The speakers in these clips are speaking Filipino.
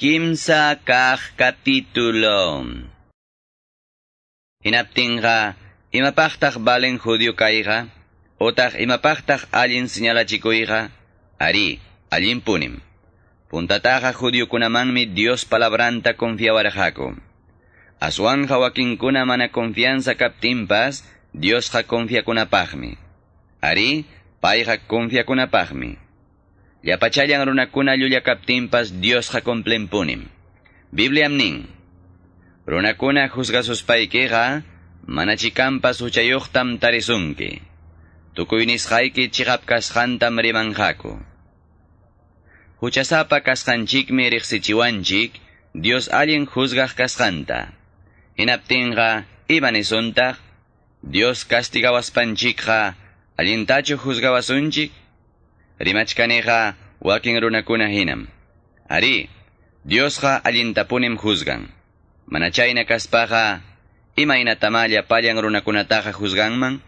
Kimsa kaj capítulo. Hinaptinga, imapachtaj balen judío caiga, otaj imapachtaj alin señala chicoiga, ari, alin punim. Puntataja judío Dios palabranta confiabarajaco. Aswan hawakin kuna mana confianza captimpas, Dios ha confia kunapajmi. Ari, paija confia kunapajmi. Yapachallan runakuna llullakaptinpas Dios ha complempunim. Bibliam nin. Runakuna juzgasuspaykiqa manachikampas huchayuqtam tarisunki. Tukuynisqayki chikap kasqantam rimanqaku. Huchasapa kasqanchikmi riqsichiwanchik Dios alien juzgaq kasqanta. Hinaptinqa imanisuntaq Dios castigawaspanchikqa allintachu juzgawasunchik rimachkaneja wakin runakuna hinam. Ari, Diosqa allintapunim juzgan. Manachayna kaspaqa, imayna tamalla pallan runakunataqa juzganman?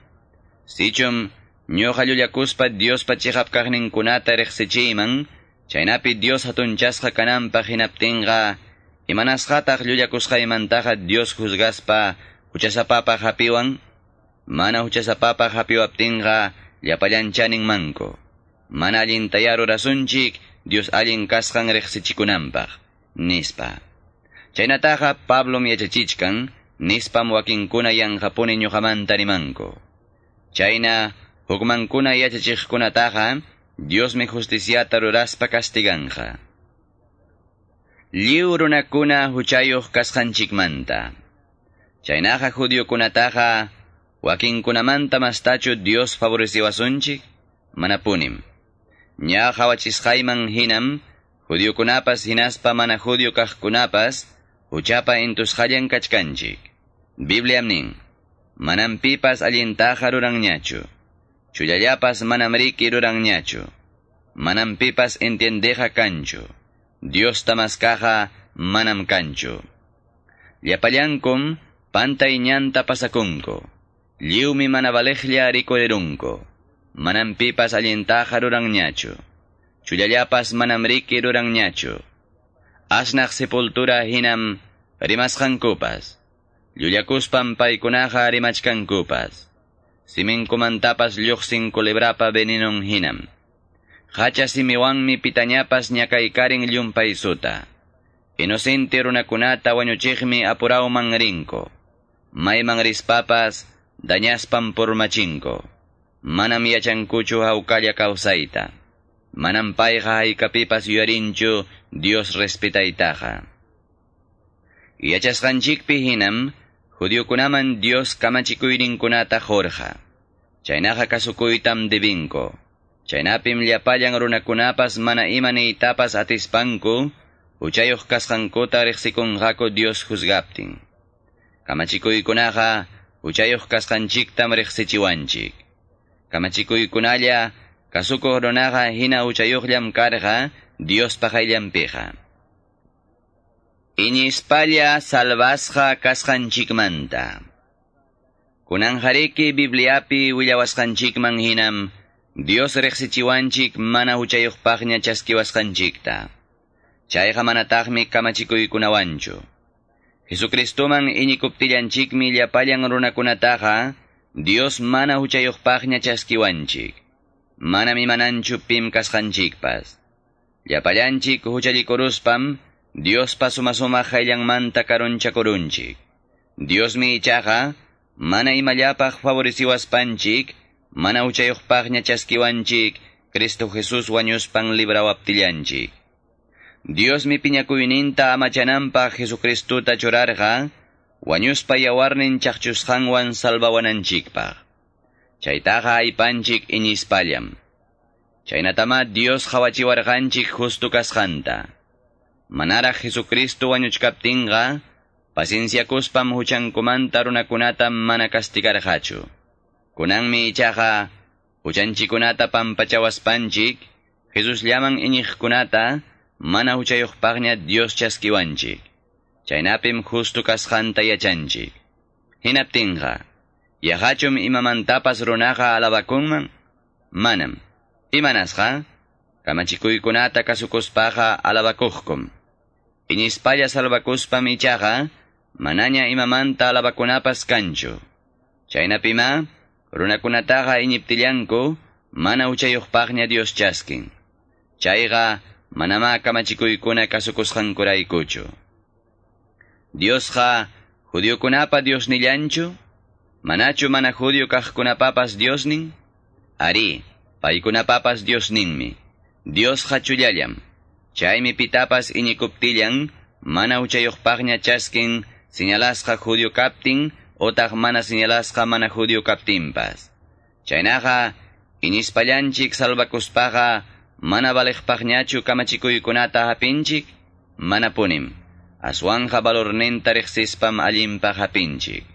Sichum, ñoqa llullakuspa Diospa chihapkaqninkunata riqsichiyman, chaynapi Dios hatunchasqa kananpaq hinaptinqa, imanasqataq llullakusqaymantaqa Dios juzgaspa huchasapapaq hapiwan, mana huchasapapaq hapiwaptinqa, llapallanchanin manko. Mana allin tayarurasunchik, Dios allin kasqan riqsichikunanpaq, nispa. Chaynataqa Pablom yachachichkan, nispam wakinkuna yanqapuni ñuqamanta rimanko. Chayna, hukmankuna yachachiqkunataqa, Diosmi justiciata ruraspa castiganja. Liu runakuna huchayuq kasqanchikmanta. Chaynaqa judiokunataqa, wakinkunamanta mastachu Dios favoreciwasunchik, manapunim. Nya hawachisqayman hinam, judiokunapas hinaspa mana judio kaqkunapas, huchapa intusqallan kachkanchik. Bibliam nin, manam pipas allintaqa ruranñachu, chullallapas manam riki ruranñachu, manam pipas entiendeja kanchu, Dios tamaskaja manam kanchu. Llapallankum pantay ñanta pasakunko, liumi mana valejlla rikorerunko, manam pipas allintaja ruranñachu, chullallapas manam riki ruranñachu, asnaq sepultura hinam rimasqankupas, llullakuspam paykunaqa rimachkankupas, siminkumantapas lluqsin kulebrapa venenon hinam, hacha simiwanmi pitañapas ñakaykarin llumpaysuta, inocente runakunata wañuchiqmi apurauman rinko, mayman rispapas dañaspam purmachinko, manam yachankuchu hawkalla kawsayta. Manam payqa haykapipas yuyarinchu Dios respetaytaqa. Yachasqanchikpi hinam, judiokunaman Dios kamachikuyninkunata jorja. Chaynaqa kasukuytam debinko. Chaynapim llapallan runakunapas mana imaniytapas atispanku, uchayuq kasqankuta riqsikunqaku Dios juzgaptin. Kamachikuykunaqa, uchayuq kasqanchiktam riqsichiwanchik. Kamachikuykunalla, kasuko runaqa hina uchayuqllam karqa, Dios pahayllampiqa. Inispalla salvasqa kasqanchikmanta. Kunanjariki Bibliapi willawasqanchikman hinam, Dios riqsichiwanchik mana uchayuqpaqña chaskiwasqanchikta. Chayqa manataqmi kamachikuykunawanchu. Jesucristoman iñikuptillanchikmi llapallan runakunataqa, Dios mana huchayuqpaqña chaskiwanchik. Mana mimananchu pim kasqanchikpas. Llapallanchik huchallikuruspam, Dios pasuma-suma hayllanmanta karunchakurunchik. Dios mi ichaqa, mana imallapaq favoreciwaspanchik, mana uchayuqpaqña chaskiwanchik, Cristo Jesús wañuspan librawaptillanchik. Dios mi piñakuyninta amachananpaq Jesucristuta churarqa, wañuspa yawarnin chaqchusqanwan salvawananchikpaq. Chaytaqa aypanchik inispallam. Chaynatama Dios hawachiwarqanchik justu kasqanta. Manara Jesucristo wañuchkaptinqa, pasensyakuspam huchankumanta runakunata mana kastigarqachu. Kunanmi ichaqa, huchanchikunata pampachawaspanchik, Jesus llaman iñiqkunata, mana huchayuqpaqña Dios chaskiwanchik. Chaynapim justu kasqanta yachanchik. Hinaptinqa, yahachum imamantapas runaqa alabakunman? Manam. Imanasqa? Kamachikuykunata kasukuspaqa alabakuqkum. Inispalla salvakuspam ichaqa, manaña imamanta alabakunapas kanchu. Chaynapima, runakunataqa iñiptillanku, mana uchayuqpaqña Dios chaskin. Chayqa, manama kamachikuykuna kasukusqankuraykuchu. Diosqa, judiokunapa Dios nillanchu, manachu mana judio kaqkunapapas Diosnin? Ari, paykunapapas Diosninmi. Dios hachullallam. Chaymi pitapas iñikuptillan, mana uchayuqpaqña chaskin, señalasqa judio kaptin, otaq mana señalasqa mana judio kaptinpas. Chaynaqa, inispallanchik salvakuspaqa, mana baliqpaqñachu kamachikuykunata hapinchik, mana punim. aswan jabalor nintarixsispan allinpa hap'inchik